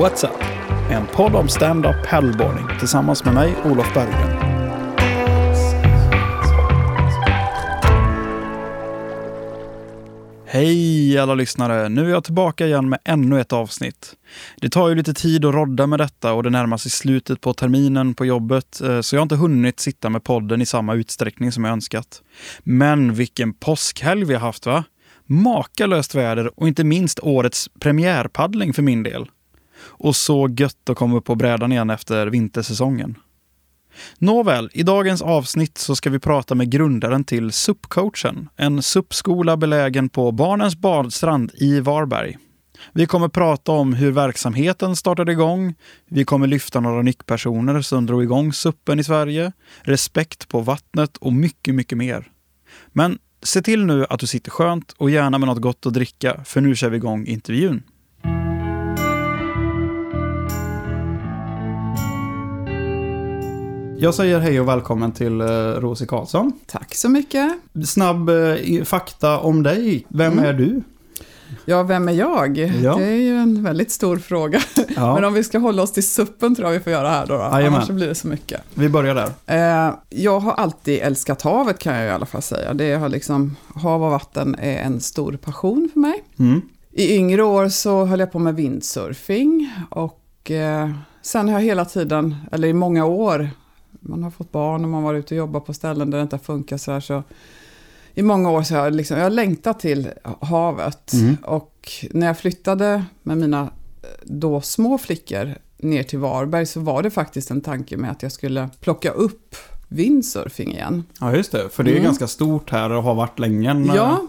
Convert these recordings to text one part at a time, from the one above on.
What's Up? En podd om stand-up paddleboarding tillsammans med mig, Olof Berggren. Hej alla lyssnare! Nu är jag tillbaka igen med ännu ett avsnitt. Det tar ju lite tid att rodda med detta och det närmar sig slutet på terminen på jobbet eh, så jag har inte hunnit sitta med podden i samma utsträckning som jag önskat. Men vilken påskhelg vi har haft va? Makalöst väder och inte minst årets premiärpaddling för min del. Och så gött att komma upp på brädan igen efter vintersäsongen. Nåväl, i dagens avsnitt så ska vi prata med grundaren till SUP-coachen, en SUP-skola belägen på Barnens badstrand i Varberg. Vi kommer prata om hur verksamheten startade igång. Vi kommer lyfta några nyckelpersoner som drog igång SUPen i Sverige, respekt på vattnet och mycket, mycket mer. Men se till nu att du sitter skönt och gärna med något gott att dricka, för nu kör vi igång intervjun. Jag säger hej och välkommen till eh, Rosie Karlsson. Tack så mycket. Snabb eh, fakta om dig. Vem Mm. är du? Ja, vem är jag? Ja. Det är ju en väldigt stor fråga. Ja, Men om vi ska hålla oss till suppen tror jag vi får göra här då. då. Jajamän. Annars så blir det så mycket. vi börjar där. Eh, jag har alltid älskat havet kan jag i alla fall säga. Det har liksom, hav och vatten är en stor passion för mig. Mm. I yngre år så höll jag på med windsurfing och sen har jag hela tiden, eller i många år, man har fått barn och man var ute och jobbat på ställen där det inte har funkat så här så i många år så har jag, liksom, jag längtat till havet Mm. och när jag flyttade med mina eh, då små flickor ner till Varberg så var det faktiskt en tanke med att jag skulle plocka upp windsurfing igen. Ja, just det. För det är Mm. ganska stort här och har varit länge. en, Ja,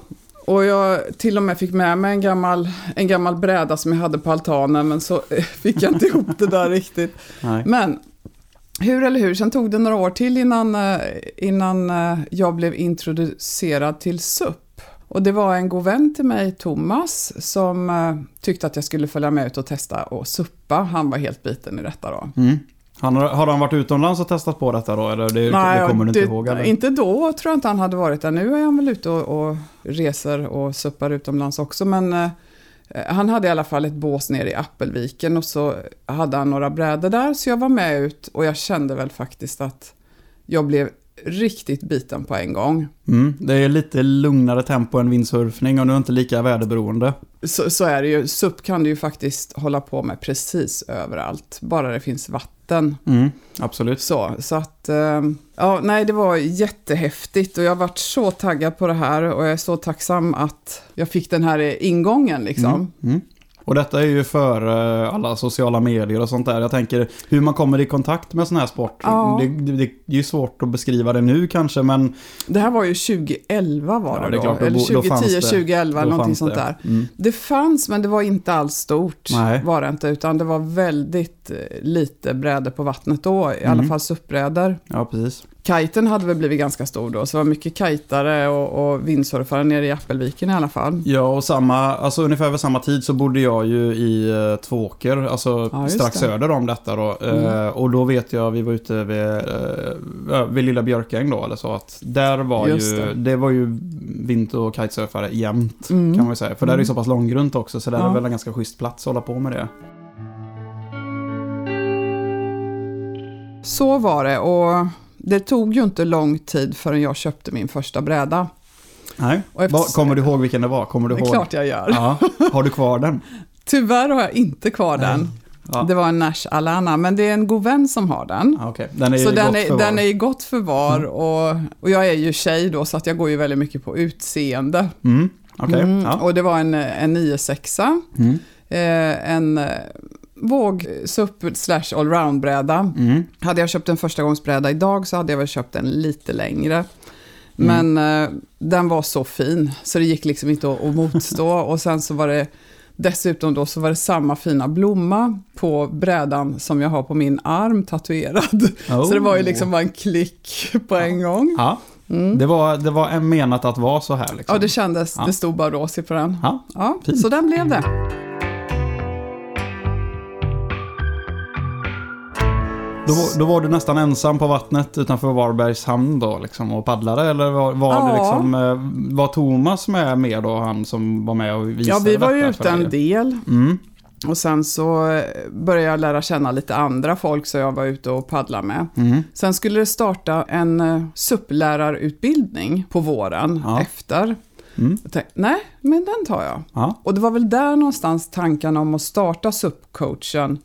och jag till och med fick med mig en gammal, en gammal bräda som jag hade på altanen, men så eh, fick jag inte ihop det där riktigt. Nej. Men hur eller hur, sen tog det några år till innan, eh, innan eh, jag blev introducerad till SUP. Och det var en god vän till mig, Thomas, som eh, tyckte att jag skulle följa med ut och testa och suppa. Han var helt biten i detta då. Mm. Han, har, han varit utomlands och testat på detta då? Eller det, det kommer du inte det- ihåg? Eller? Inte då tror jag inte han hade varit där. Nu är han väl ute och, och reser och suppar utomlands också. Men Eh, han hade i alla fall ett bås nere i Appelviken och så hade han några brädor där. Så jag var med ut och jag kände väl faktiskt att jag blev riktigt biten på en gång. Mm. Det är lite lugnare tempo än windsurfning och nu är inte lika väderberoende. Så, så är det ju. SUP kan du ju faktiskt hålla på med precis överallt. Bara det finns vatten. Mm. Absolut. Så, så att, eh, ja, nej, det var jättehäftigt och jag har varit så taggad på det här och jag är så tacksam att jag fick den här ingången liksom. Mm. Och detta är ju för eh, alla sociala medier och sånt där. Jag tänker hur man kommer i kontakt med sån här sport. Ja. Det, det, det är ju svårt att beskriva det nu kanske, men Det här var ju 2011 var Ja, det, det är då, klart, då eller bo- då fanns 2010, det. 2011 då eller någonting sånt det. där. Mm. Det fanns, men det var inte alls stort. Nej. Var det inte, utan det var väldigt lite brädor på vattnet då, i alla Mm. fall SUP-brädor. Ja, precis. Kiten hade väl blivit ganska stor då, så det var mycket kajtare och, och vindsurfare nere i Appelviken i alla fall. Ja, och samma, alltså ungefär vid samma tid så bodde jag ju i uh, Tvååker, alltså Ja, strax det. söder om detta då. Mm. Eh, och då vet jag, vi var ute vid, uh, vid Lilla Björkäng då, eller så att där var Just ju, det. det. var ju vind och kitesurfare jämt, Mm. kan man ju säga. För där är det Mm. så pass långgrunt också, så där Ja. är väl en ganska schysst plats att hålla på med det. Så var det och det tog ju inte lång tid förrän jag köpte min första bräda. Nej, efter- kommer du ihåg vilken det var? Kommer du Det är ihåg? klart jag gör. Ja, har du kvar den? Tyvärr har jag inte kvar den. Ja. Det var en Nash Alana, men det är en god vän som har den. Okej, den är Så den gott är, den är i gott förvar och, och jag är ju tjej då så att jag går ju väldigt mycket på utseende. Mm, okej. Mm, Ja. Och det var en, en 9-6, Mm. eh, en våg SUP slash allround-bräda. Mm. Hade jag köpt en förstagångsbräda idag så hade jag väl köpt en lite längre. Mm. Men eh, den var så fin så det gick liksom inte att, att motstå. Och sen så var det dessutom då så var det samma fina blomma på brädan som jag har på min arm tatuerad. Så det var ju Oh. liksom bara en klick på en gång. Ja, Mm. det var, det var en menat att vara så här liksom. Ja, det kändes. Ja. Det stod bara Rosie på den. Ja, Ja, så den blev det. Då, då var du nästan ensam på vattnet utanför Varbergs hamn då liksom och paddlade eller var, var det Ja. liksom, eh, var Thomas med mer då, han som var med och visade Ja, vi var ju ute en del. Mm. Och sen så eh, började jag lära känna lite andra folk som jag var ute och paddlade med. Mm. Sen skulle det starta en eh, SUP-lärarutbildning på våren Ja. efter. Mm. Jag tänkte, nej, men den tar jag. Ja. Och det var väl där någonstans tanken om att starta SUP-coachen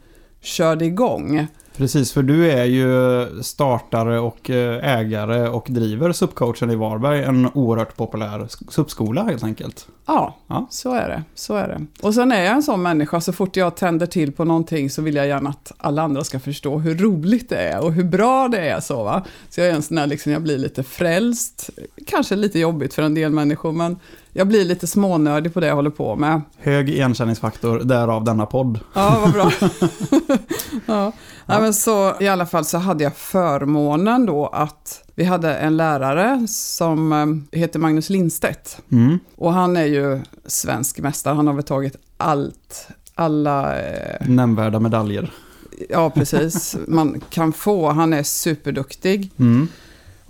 körde igång. Precis, för du är ju startare och eh, ägare och driver SUP-coachen i Varberg. En oerhört populär SUP-skola helt enkelt. Ja, Ja. så är det. Så är det. Och sen är jag en sån människa, så fort jag tänder till på någonting så vill jag gärna att alla andra ska förstå hur roligt det är och hur bra det är. Så, va? så jag är en sån där, liksom, jag blir lite frälst. Kanske lite jobbigt för en del människor, men jag blir lite smånördig på det jag håller på med. Hög igenkänningsfaktor, därav denna podd. Ja, vad bra. ja. Ja, men så, I alla fall så hade jag förmånen då att vi hade en lärare som eh, heter Magnus Lindstedt. Mm. Och han är ju svensk mästare, han har väl tagit allt, alla, eh, Nämnvärda medaljer. ja precis, man kan få. Han är superduktig. Mm.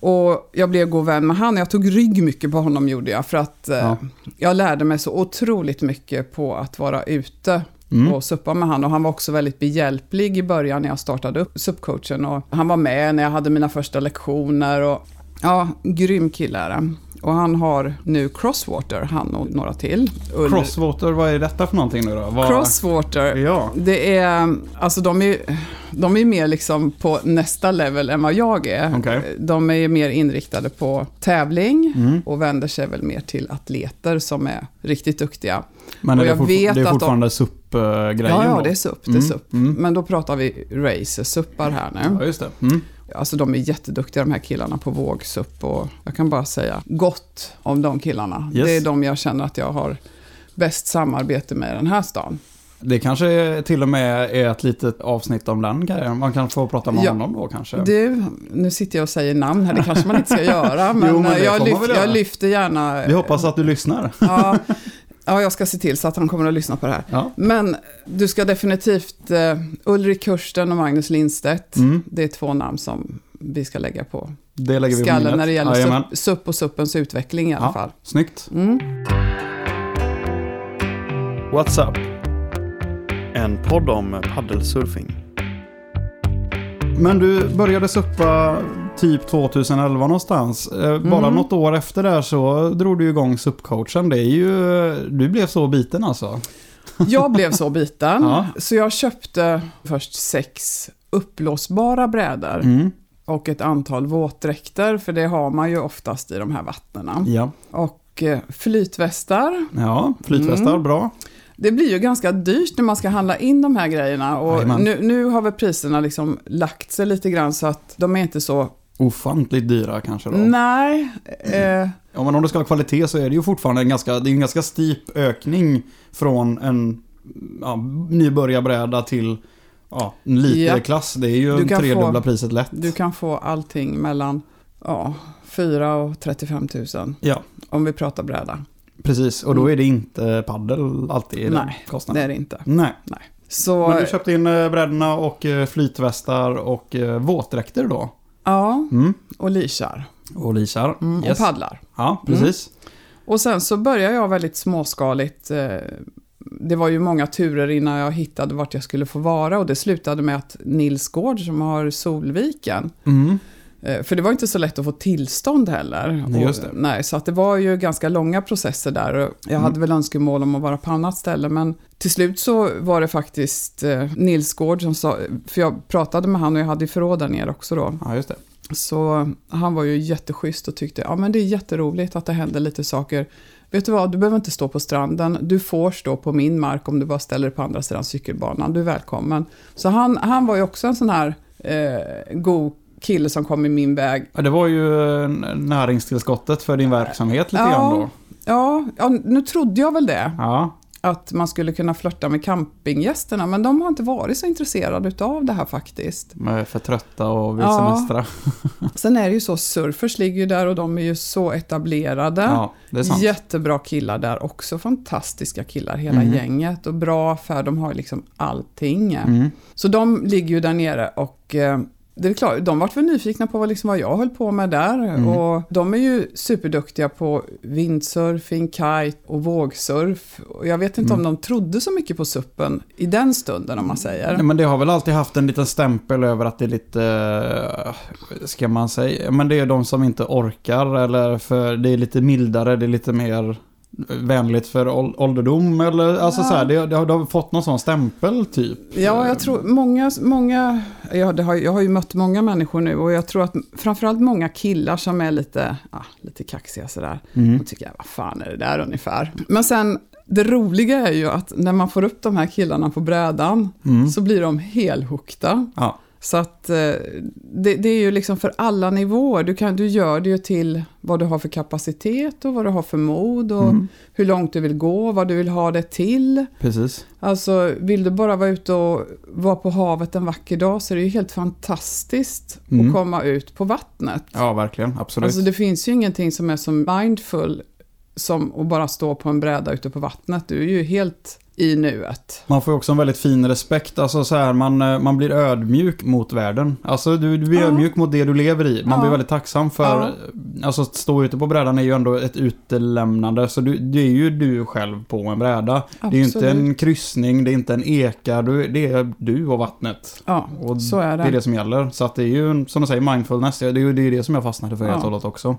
Och jag blev god vän med han. Jag tog rygg mycket på honom gjorde jag. För att eh, Ja. jag lärde mig så otroligt mycket på att vara ute Mm. och suppa med han. Och han var också väldigt behjälplig i början när jag startade upp SUP-coachen. Och han var med när jag hade mina första lektioner. Och, ja, grym kille är det. Och han har nu Crosswater, han och några till. Ull- Crosswater, vad är detta för någonting nu då? Vad... Crosswater. Ja. Det är, alltså de är, de är mer liksom på nästa level än vad jag är. Okej. De är mer inriktade på tävling Mm. och vänder sig väl mer till atleter som är riktigt duktiga. Men är det, fortfar- det är att de- fortfarande SUP-grejen Ja, ja, det är SUP. Det är Mm, SUP. mm. Men då pratar vi racer-suppar här nu. Ja, just det. Mm. Alltså de är jätteduktiga de här killarna på vågsupp och jag kan bara säga gott om de killarna. Yes. Det är de jag känner att jag har bäst samarbete med i den här stan. Det kanske till och med är ett litet avsnitt om den grejen. Man kan få prata med Ja. honom då kanske. Du, nu sitter jag och säger namn här, det kanske man inte ska göra, men, Jo, men jag, lyft, göra. jag lyfter gärna... Vi hoppas att du lyssnar. Ja, ja, jag ska se till så att han kommer att lyssna på det här. Ja. Men du ska definitivt, uh, Ulrik Kursten och Magnus Lindstedt, Mm. det är två namn som vi ska lägga på Det lägger vi på skallen minnet. när det gäller Jajamän. SUP, SUP och SUPens utveckling i alla Ja. fall. Snyggt. Mm. What's up? En podd om paddelsurfing. Men du började suppa typ 2011 någonstans. Eh, Bara Mm. något år efter där så drog du igång SUP-coachen. Det är ju... Du blev så biten alltså. Jag blev så biten, Ja. så jag köpte först sex uppblåsbara brädor Mm. och ett antal våtdräkter, för det har man ju oftast i de här vattnena. Ja. Och eh, flytvästar. Ja, flytvästar, Mm. bra. Det blir ju ganska dyrt när man ska handla in de här grejerna. Och nu, nu har väl priserna liksom lagt sig lite grann så att de är inte så... Ofantligt dyra kanske då. Nej. Eh, Ja, men om du ska ha kvalitet så är det ju fortfarande en ganska, det är en ganska steep ökning från en ja, nybörjarbräda till ja, en lite Ja. klass. Det är ju tredubbla få- priset lätt. du kan få allting mellan ja, 4 och 35 000 Ja, om vi pratar bräda. precis. Och då Mm. är det inte paddel alltid i Nej, Det kostnaden. är det inte. Nej. Så, Men du köpte in eh, brädorna och eh, flytvästar och eh, våtdräkter då? Ja, Mm. och lishar. Och lisar. Mm, Yes. Och paddlar. Ja, precis. Och sen så började jag väldigt småskaligt. eh, Det var ju många turer innan jag hittade vart jag skulle få vara och det slutade med att Nils Gård som har Solviken, Mm. Eh, för det var inte så lätt att få tillstånd heller. Nej, nej, så att det var ju ganska långa processer där. Och Jag Mm. hade väl önskemål om att vara på annat ställe, men till slut så var det faktiskt eh, Nils Gård som sa, för jag pratade med han och jag hade ju förråd där nere också då. Ja, just det. Så han var ju jätteschysst och tyckte ja men det är jätteroligt att det händer lite saker. Vet du vad, du behöver inte stå på stranden. Du får stå på min mark om du bara ställer dig på andra sidan cykelbanan. Du är välkommen. Så han, han var ju också en sån här eh, god kille som kom i min väg. Ja, det var ju eh, näringstillskottet för din verksamhet lite Ja. grann då. Ja, ja, nu trodde jag väl det. Ja, Att man skulle kunna flörta med campinggästerna. Men de har inte varit så intresserade av det här faktiskt. de är för trötta och vill Ja. semestra. Sen är det ju så, surfers ligger ju där och de är ju så etablerade. Ja, det är sant. Jättebra killar där också. Fantastiska killar, hela Mhm. gänget. Och bra affär, de har liksom allting. Mm. Så de ligger ju där nere och eh, det är klart, de vart väl nyfikna på vad, liksom, vad jag höll på med där. Mm. Och de är ju superduktiga på windsurfing, kite och vågsurf. Och jag vet inte Mm. om de trodde så mycket på suppen i den stunden om man säger. Nej, men det har väl alltid haft en liten stämpel över att det är lite, eh, ska man säga, men det är de som inte orkar eller för det är lite mildare, det är lite mer vänligt för ål- ålderdom eller alltså Ja. så här, det, det, har, det har fått någon sån stämpel typ. Ja, jag tror många, många ja, det har, jag har ju mött många människor nu och jag tror att framförallt många killar som är lite, ja, lite kaxiga sådär. Mm. De tycker, vad fan är det där ungefär? Men sen, det roliga är ju att när man får upp de här killarna på brädan Mm. så blir de helhookta. Ja. Så att eh, det, det är ju liksom för alla nivåer. Du, kan, du gör det ju till vad du har för kapacitet och vad du har för mod och Mm. hur långt du vill gå, vad du vill ha det till. Precis. Alltså vill du bara vara ute och vara på havet en vacker dag så är det ju helt fantastiskt Mm. att komma ut på vattnet. Ja, verkligen. Absolut. Alltså det finns ju ingenting som är så mindful som att bara stå på en bräda ute på vattnet. Du är ju helt i nuet. Man får också en väldigt fin respekt, alltså så här, man, eh, man blir ödmjuk mot världen. Alltså du, du blir Ja. ödmjuk mot det du lever i. Man Ja. blir väldigt tacksam för, Ja. alltså att stå ute på brädan är ju ändå ett utelämnande. Så du, det är ju du själv på en bräda. Det är ju inte en kryssning, det är inte en eka, du, det är du och vattnet. Ja, Och så är det. Det är det som gäller. Så att det är ju, som du säger, mindfulness, det är ju det, är det som jag fastnade för helt och hållet också.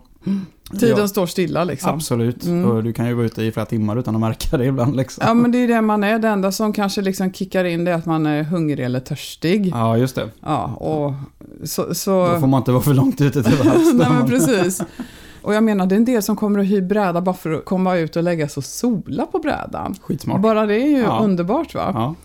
Tiden Ja, står stilla liksom. absolut. Mm. Och du kan ju vara ute i flera timmar utan att märka det ibland liksom. Ja, men det är det man är. Det enda som kanske liksom kickar in det är att man är hungrig eller törstig. Ja, just det. Ja, och så... så... Då får man inte vara för långt ute vass. Nej, men precis. Och jag menar, det är en del som kommer och hyr bräda bara för att komma ut och lägga sig och sola på brädan. Skitsmart. Bara det är ju Ja. underbart va? Ja.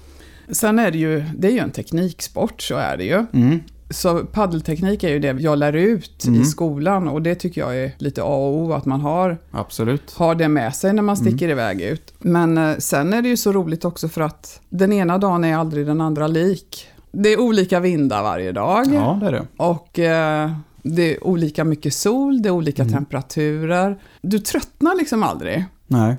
Sen är det ju, det är ju en tekniksport, så är det ju. Mm. Så paddelteknik är ju det jag lär ut Mm. i skolan och det tycker jag är lite A och O, att man har, Absolut. har det med sig när man sticker iväg ut. Men eh, sen är det ju så roligt också för att den ena dagen är aldrig den andra lik. Det är olika vindar varje dag. Ja, det är det. Och eh, det är olika mycket sol, det är olika Mm. temperaturer. Du tröttnar liksom aldrig. Nej.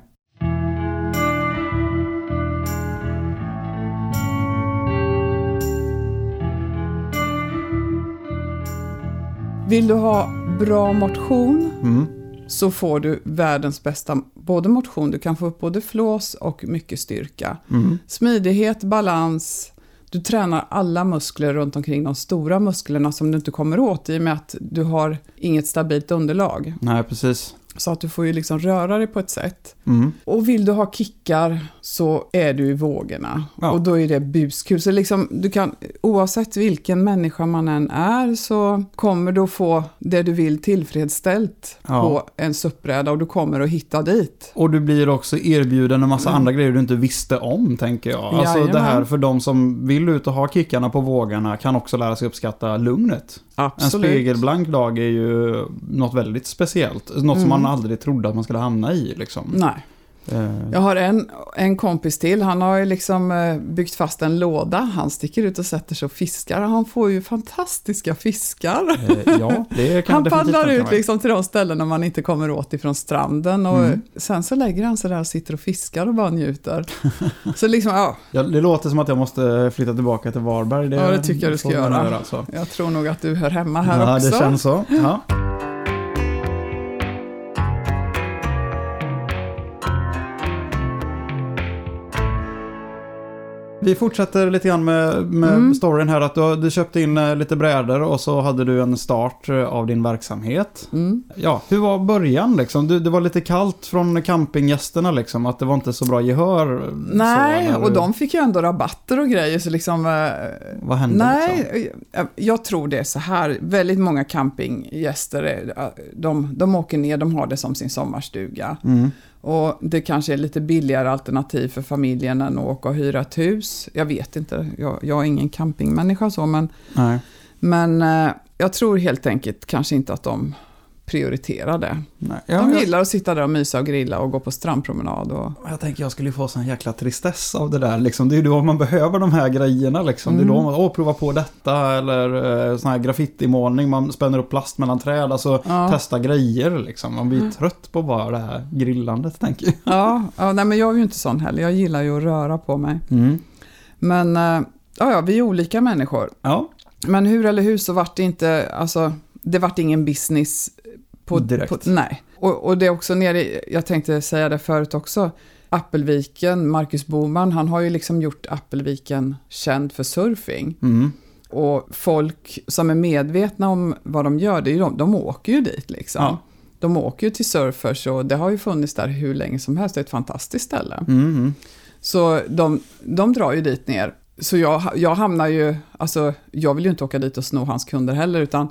Vill du ha bra motion Mm. så får du världens bästa både motion, du kan få upp både flås och mycket styrka. Mm. Smidighet, balans, du tränar alla muskler runt omkring de stora musklerna som du inte kommer åt i och med att du har inget stabilt underlag. Nej, precis. Så att du får ju liksom röra dig på ett sätt. Mm. Och vill du ha kickar så är du i vågorna. Ja. Och då är det buskul. Så liksom, du kan, oavsett vilken människa man än är så kommer du att få det du vill tillfredsställt Ja. på en suppbräda och du kommer att hitta dit. Och du blir också erbjuden en massa andra grejer du inte visste om, tänker jag. Alltså Mm. Jajamän. det här för de som vill ut och ha kickarna på vågarna kan också lära sig uppskatta lugnet. En Absolut. spegelblank dag är ju något väldigt speciellt. Något som Mm. man aldrig trodde att man skulle hamna i, liksom. Nej. Eh, Jag har en, en kompis till, han har ju liksom eh, byggt fast en låda. Han sticker ut och sätter sig och fiskar. Han får ju fantastiska fiskar. eh, ja, det Han paddlar ut liksom till de ställena man inte kommer åt ifrån stranden. Och Mm. Sen så lägger han sig där och sitter och fiskar och bara njuter. så liksom, ja, Ja, det låter som att jag måste flytta tillbaka till Varberg. Ja, det tycker jag du ska man göra. alltså. jag tror nog att du hör hemma här ja, också. det känns så. Ja. Vi fortsätter lite grann med, med Mm. storyn här. Att du, du köpte in eh, lite brädor och så hade du en start eh, av din verksamhet. Mm. Ja, hur var början liksom? Du, det var lite kallt från campinggästerna liksom. Att det var inte så bra gehör. eh, Nej, så, och du- de fick ju ändå rabatter och grejer. Så liksom, Vad hände nej, liksom? eh, jag tror det är så här. Väldigt många campinggäster, de, de åker ner, de har det som sin sommarstuga. Mm. Och det kanske är lite billigare alternativ för familjen än att åka och hyra ett hus. Jag vet inte, jag, jag är ingen campingmänniska så, men, Nej. men eh, jag tror helt enkelt kanske inte att de prioriterar det. nej. Ja, De jag, gillar att sitta där och mysa och grilla och gå på strandpromenad. Och, jag tänker jag skulle få sån jäkla tristess av det där liksom. Det är ju då man behöver de här grejerna liksom. Det är då Mm. man, åh prova på detta eller eh, sån här graffitimålning. Man spänner upp plast mellan träd. Alltså ja, testa grejer liksom. Man blir Mm. trött på bara det här grillandet tänker jag. ja, ja, nej men jag är ju inte sån heller. Jag gillar ju att röra på mig. Mm. Men eh, ja, ja, vi är olika människor. Ja. Men hur eller hur så vart det inte, alltså, det vart ingen business på... Direkt. På, nej. Och, och det är också nere i, jag tänkte säga det förut också, Appelviken, Marcus Boman, han har ju liksom gjort Appelviken känd för surfing. Mm. Och folk som är medvetna om vad de gör, det är ju de, de åker ju dit liksom. Ja. De åker ju till surfers och det har ju funnits där hur länge som helst, det är ett fantastiskt ställe. Mm. Så de, de drar ju dit ner. Så jag, jag hamnar ju, alltså jag vill ju inte åka dit och sno hans kunder heller, utan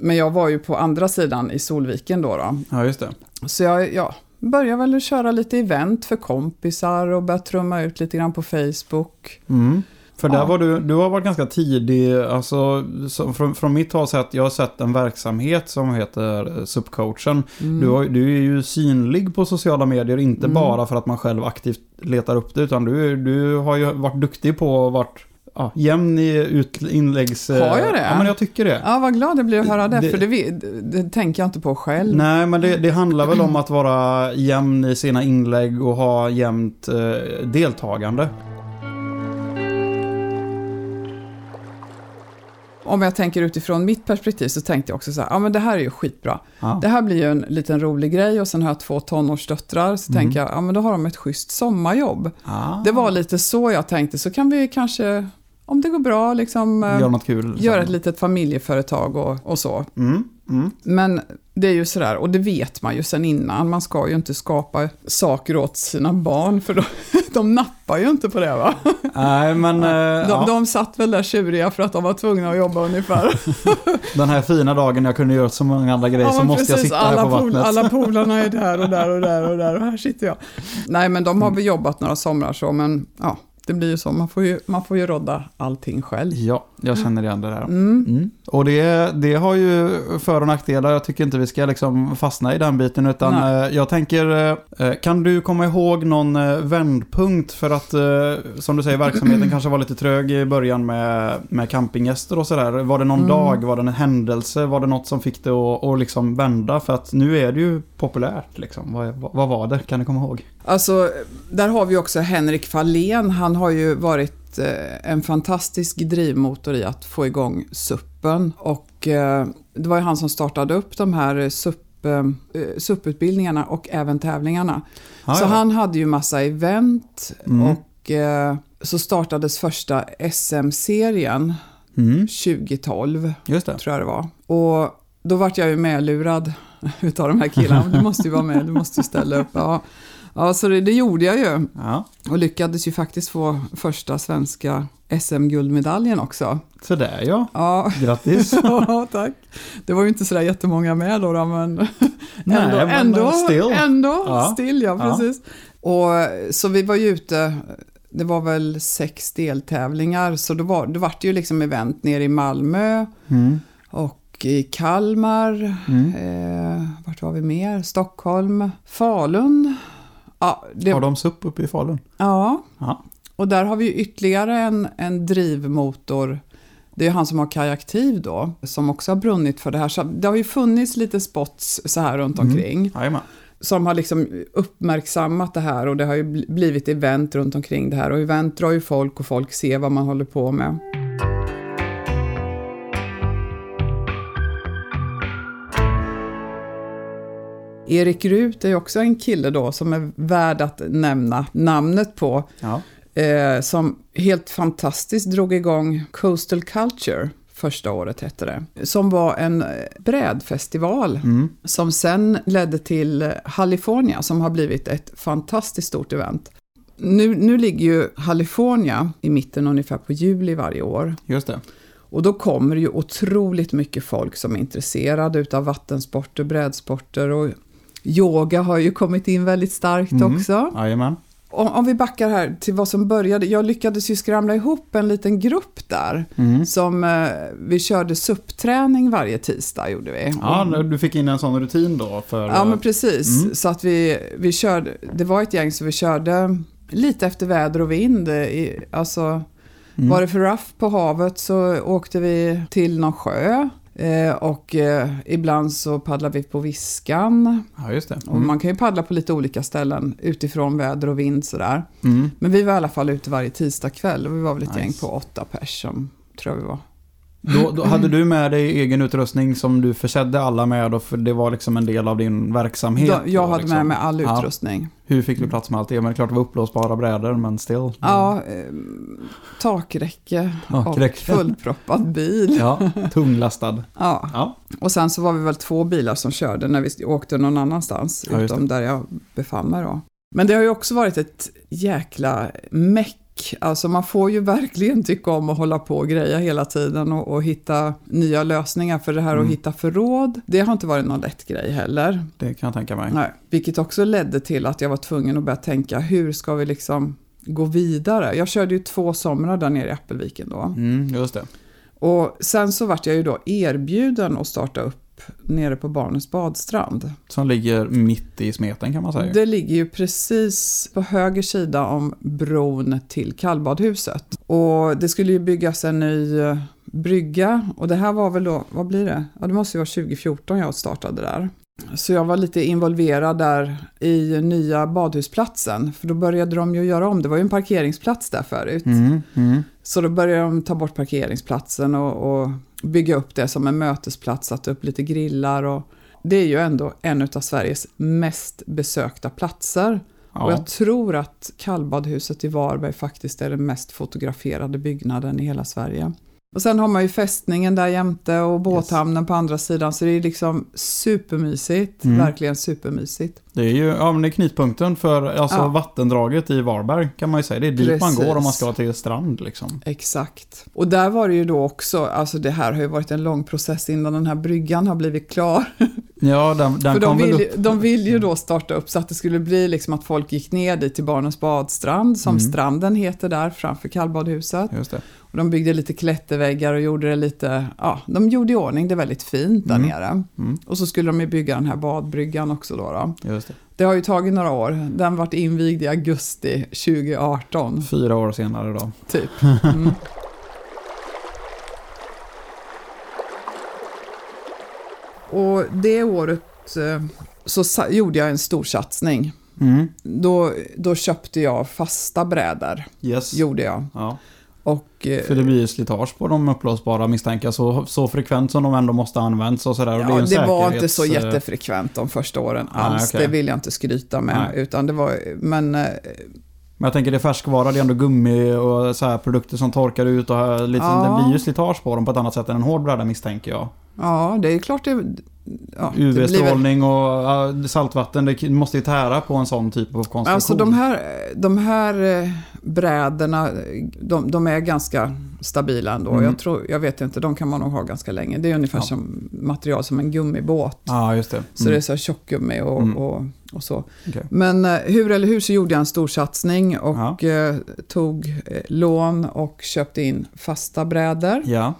men jag var ju på andra sidan i Solviken då. då. Ja, just det. Så jag ja, började väl köra lite event för kompisar och började trumma ut lite grann på Facebook. Mm. För där Ja. var du, du har varit ganska tidig, alltså så från, från mitt håll sett, jag har sett en verksamhet som heter SUP-coachen. Mm. Du, har, du är ju synlig på sociala medier, inte Mm. bara för att man själv aktivt letar upp det, utan du, du har ju varit duktig på att varit ja, jämn i ut, inläggs... Har jag det? Ja, men jag tycker det. Ja, vad glad jag blir att höra det, Det- för det, det, det tänker jag inte på själv. Nej, men det, det handlar väl om att vara jämn i sina inlägg och ha jämnt eh, deltagande. Om jag tänker utifrån mitt perspektiv så tänkte jag också så här, ja men det här är ju skitbra. Ja. Det här blir ju en liten rolig grej och sen har jag två tonårsdöttrar, så Mm. tänker jag, ja men då har de ett schysst sommarjobb. Ah. Det var lite så jag tänkte, så kan vi kanske, om det går bra, liksom eh, Gör något kul. göra ett litet familjeföretag och, och så. Mm, mm. Men det är ju sådär, och det vet man ju sen innan, man ska ju inte skapa saker åt sina barn, för de, de nappar ju inte på det va? Nej, men eh, De, ja, de satt väl där tjuriga för att de var tvungna att jobba ungefär. den här fina dagen jag kunde göra så många andra grejer Ja, så måste jag precis. sitta alla här på pol- vattnet. Alla polarna är där och där och där och där och här sitter jag. Nej, men de har väl jobbat några somrar så, men ja, det blir ju så. Man får ju, man får ju rodda allting själv. Ja, jag känner igen det där. Mm. Mm. Och det, det har ju för och nackdelar. Jag tycker inte vi ska liksom fastna i den biten. Utan Nej. eh, jag tänker, eh, kan du komma ihåg någon eh, vändpunkt? För att, eh, som du säger, verksamheten kanske var lite trög i början med, med campinggäster och sådär. Var det någon Mm. dag? Var det en händelse? Var det något som fick det att, att liksom vända? För att nu är det ju populärt. Liksom. Vad, vad, vad var det? Kan du komma ihåg? Alltså, där har vi också Henrik Fahlén. Han har ju varit eh, en fantastisk drivmotor i att få igång suppen. Och eh, det var ju han som startade upp de här SUP, eh, SUP-utbildningarna och även tävlingarna. Ah, så ja. han hade ju massa event Mm. och så startades första SM-serien Mm, 2012, just det. tror jag det var. Och då vart jag ju medlurad utav de här killarna. Du måste ju vara med, du måste ju ställa upp. Ja, ja så det, det gjorde jag ju. Ja. Och lyckades ju faktiskt få första svenska SM-guldmedaljen också. Så där ja. Ja, Grattis. ja, tack. Det var ju inte sådär jättemånga med då, då men Nej, ändå, men ändå, still. ändå Ja. still, ja Ja. precis. Och så vi var ju ute, det var väl sex deltävlingar, så då var, då var det ju liksom event nere i Malmö Mm. och i Kalmar, Mm. eh, vart var vi mer? Stockholm, Falun. Ja, det, Har de SUP uppe i Falun? ja, Ja. och där har vi ytterligare en, en drivmotor. Det är han som har kajaktiv då, som också har brunnit för det här. Så det har ju funnits lite spots så här runt Mm. omkring. Jajamän. Som har liksom uppmärksammat det här och det har ju bl- blivit event runt omkring det här. Och event drar ju folk och folk ser vad man håller på med. Erik Rut är också en kille då som är värd att nämna namnet på. Ja. Eh, som helt fantastiskt drog igång Coastal Culture första året hette det. Som var en brädfestival Mm. som sen ledde till California som har blivit ett fantastiskt stort event. Nu, nu ligger ju California i mitten ungefär på juli varje år. Just det. Och då kommer ju otroligt mycket folk som är intresserade utav vattensporter, brädsporter och yoga har ju kommit in väldigt starkt Mm. också. Jajamän. Om, om vi backar här till vad som började. Jag lyckades ju skramla ihop en liten grupp där. Mm. Som eh, vi körde SUP-träning varje tisdag gjorde vi. Ja, du fick in en sån rutin då för... Ja, men precis. Mm. Så att vi, vi körde, det var ett gäng så vi körde lite efter väder och vind. I, alltså, Mm. var det för rough på havet så åkte vi till någon sjö. Eh, och eh, ibland så paddlade vi på Viskan. Ja, just det. Och Mm. man kan ju paddla på lite olika ställen utifrån väder och vind sådär. Mm. Men vi var i alla fall ute varje tisdag kväll och vi var väl ett Nice. gäng på åtta pers som tror jag vi var. Då, då hade du med dig egen utrustning som du försedde alla med och för det var liksom en del av din verksamhet? Då, jag hade liksom. med mig all Ja. utrustning. Hur fick du plats med allt det? Men det är klart det var uppblåsbara brädor men still. Ja, eh, takräcke och fullproppad bil. Ja, tunglastad. Ja. Ja, Och sen så var vi väl två bilar som körde när vi åkte någon annanstans, Ja, utom där jag befann mig då. Men det har ju också varit ett jäkla meck. Alltså man får ju verkligen tycka om att hålla på och greja hela tiden och, och hitta nya lösningar. För det här Mm. att hitta förråd, det har inte varit någon lätt grej heller. det kan jag tänka mig. Nej. Vilket också ledde till att jag var tvungen att börja tänka, hur ska vi liksom gå vidare? Jag körde ju två somrar där nere i Appelviken då. Mm, just det. Och sen så vart jag ju då erbjuden att starta upp nere på Barnens badstrand. Som ligger mitt i smeten kan man säga. Det ligger ju precis på höger sida om bron till kallbadhuset. Och det skulle ju byggas en ny eh, brygga och det här var väl då, vad blir det? Ja, det måste ju vara 2014 jag startade där. Så jag var lite involverad där i nya badhusplatsen, för då började de ju göra om, det var ju en parkeringsplats där förut. Mm, mm. Så då började de ta bort parkeringsplatsen och, och bygga upp det som en mötesplats, satt upp lite grillar och det är ju ändå en av Sveriges mest besökta platser. Och Ja. jag tror att kallbadhuset i Varberg faktiskt är den mest fotograferade byggnaden i hela Sverige. Och sen har man ju fästningen där jämte och båthamnen på andra sidan, så det är liksom supermysigt. Mm. Verkligen supermysigt. Det är ju ja, men det är knutpunkten för alltså, Ja. vattendraget i Varberg kan man ju säga. Det är dit man Precis. går om man ska till strand liksom. Exakt. Och där var det ju då också, alltså det här har ju varit en lång process innan den här bryggan har blivit klar. Ja, den, den För de vill, upp. de vill ju då starta upp så att det skulle bli liksom att folk gick ner dit till Barnens badstrand, som Mm. stranden heter där framför kallbadhuset. Just det. Och de byggde lite klätterväggar och gjorde det lite, ja, de gjorde i ordning det väldigt fint där Mm. nere. Mm, Och så skulle de ju bygga den här badbryggan också då. då. Just det. Det har ju tagit några år. Den vart invigd i augusti 2018, Fyra år senare då. typ. Mm. Och det året eh, så gjorde jag en stor satsning. Mm. Då, då köpte jag fasta brädor, Yes. gjorde jag. Ja. Och, eh, För det blir ju slitage på de uppblåsbara misstänker. Så, så frekvent som de ändå måste användas och sådär. Och ja, är det, en var inte så jättefrekvent de första åren Nej, alls. okej. Det vill jag inte skryta med. Nej. Utan det var, men eh, Men jag tänker det är färskvara, det är ändå gummi och så här produkter som torkar ut och lite, Ja. det blir ju slitage på dem på ett annat sätt än en hård bräda misstänker jag. ja, det är klart det... Ja, UV-strålning och ja, saltvatten, det måste ju tära på en sån typ av konstruktion. Alltså de här, de här eh, brädorna, de, de är ganska stabila ändå. Mm. Jag, tror, jag vet inte, de kan man nog ha ganska länge. Det är ungefär Ja. som material som en gummibåt. Ja, just det. Så det är så här tjockgummi och, Mm. och, och så. Okej. Men eh, hur eller hur så gjorde jag en stor satsning och eh, tog lån och köpte in fasta brädor. Ja,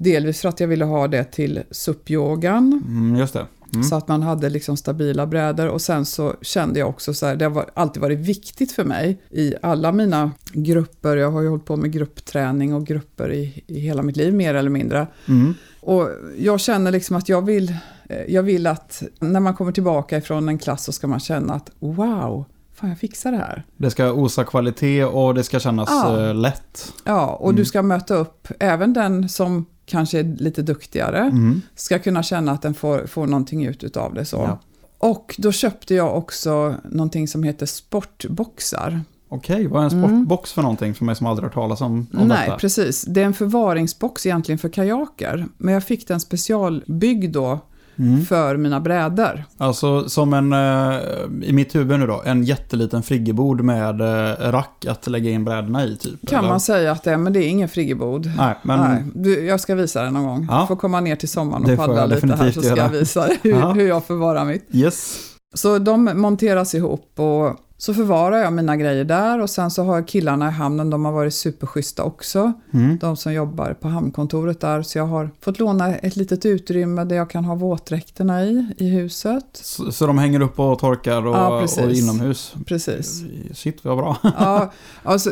Delvis för att jag ville ha det till SUP-yogan. mm, just det. Mm. Så att man hade liksom stabila brädor. Och sen så kände jag också så här, det har alltid varit viktigt för mig i alla mina grupper. Jag har ju hållit på med gruppträning och grupper i, i hela mitt liv mer eller mindre. Mm. Och jag känner liksom att jag vill, eh, jag vill att när man kommer tillbaka ifrån en klass så ska man känna att wow, fan jag fixar det här. Det ska osa kvalitet och det ska kännas Ja. eh, lätt. Ja, och Mm. du ska möta upp även den som kanske är lite duktigare. Mm. Ska kunna känna att den får, får någonting ut av det. Så. Ja. Och då köpte jag också någonting som heter sportboxar. Okej, vad är en Mm. sportbox för någonting för mig som aldrig hört talas om, om Nej, detta? precis. Det är en förvaringsbox egentligen för kajaker. Men jag fick den specialbyggd då Mm. för mina brädor. Alltså som en, eh, i mitt huvud nu då, en jätteliten friggebod med eh, rack att lägga in brädorna i typ. Kan eller? man säga att det är, men det är ingen friggebod. Nej, men Nej, du, jag ska visa dig någon gång. Ja. Du får komma ner till sommaren och paddla jag lite här så ska jag göra. visa dig hur, hur jag förvarar mitt. yes. Så de monteras ihop och så förvarar jag mina grejer där och sen så har killarna i hamnen, de har varit superschyssta också. Mm. De som jobbar på hamnkontoret där. Så jag har fått låna ett litet utrymme där jag kan ha våtdräkterna i, i huset. Så, så de hänger upp och torkar och, Ja, och inomhus. Precis. Shit vad bra. Ja, alltså,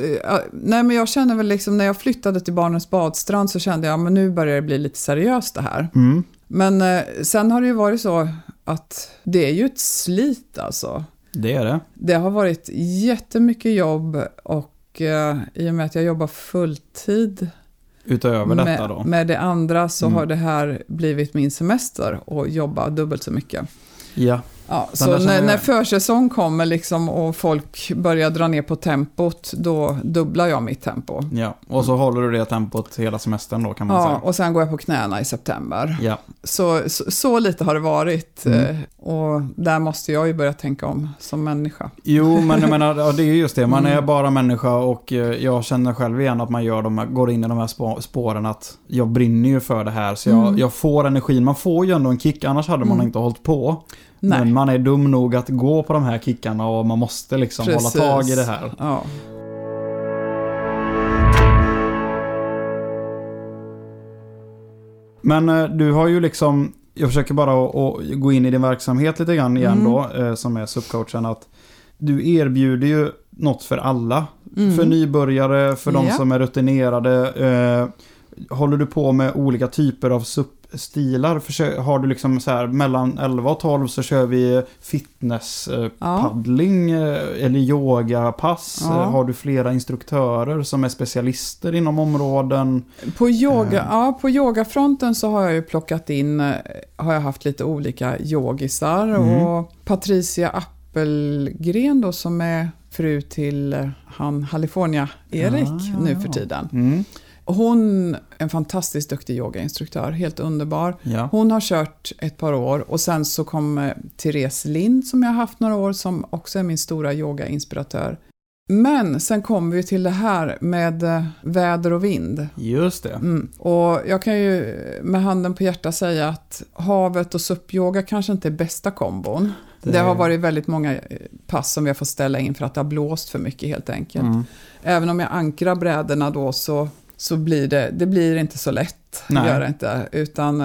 nej men jag känner väl liksom när jag flyttade till Barnens badstrand så kände jag men nu börjar det bli lite seriöst det här. Mm. Men eh, sen har det ju varit så att det är ju ett slit alltså. Det är det. Det har varit jättemycket jobb och eh, i och med att jag jobbar fulltid Utöver detta med, då? med det andra så Mm. har det här blivit min semester och jobba dubbelt så mycket. Ja. Ja, så när, jag. när försäsong kommer liksom och folk börjar dra ner på tempot, då dubblar jag mitt tempo. ja. Och så håller du det tempot hela semestern då kan man Ja, säga. och sen går jag på knäna i september. Ja. Så, så, så lite har det varit. Mm. eh, Och där måste jag ju börja tänka om som människa. Jo, men jag menar, ja, det är ju just det. Man Mm. är bara människa och eh, jag känner själv igen att man gör de här, går in i de här spå- spåren att jag brinner ju för det här. Så jag, Mm. jag får energin. Man får ju ändå en kick, annars hade man Mm. inte hållit på. Nej. Men man är dum nog att gå på de här kickarna och man måste liksom Precis. hålla tag i det här. Ja. Men eh, du har ju liksom, jag försöker bara att, gå in i din verksamhet lite grann igen Mm. då, eh, som är subcoachen, att du erbjuder ju något för alla. Mm. För nybörjare, för de Ja. som är rutinerade. Eh, håller du på med olika typer av SUP-stilar? Försö- har du liksom så här mellan 11 och 12 så kör vi fitness, eh, Ja. paddling eh, eller yogapass. Ja. Eh, har du flera instruktörer som är specialister inom områden? På, yoga, Eh. ja, på yogafronten så har jag ju plockat in, har jag haft lite olika yogisar Mm. och Patricia Appelgren då som är fru till han California-Erik Ah, nu för tiden. Mm. Hon är en fantastiskt duktig yogainstruktör, helt underbar. Ja. Hon har kört ett par år och sen så kom eh, Therese Lind som jag har haft några år som också är min stora yogainspiratör. Men sen kom vi till det här med eh, väder och vind. Just det. Mm. Och jag kan ju med handen på hjärtat säga att havet och SUP-yoga kanske inte är bästa kombon. Det, Det- har varit väldigt många eh, pass som vi har fått ställa in för att det har blåst för mycket helt enkelt. Mm. Även om jag ankrar brädorna då så, så blir det, det blir inte så lätt. Nej. Gör det inte. Utan,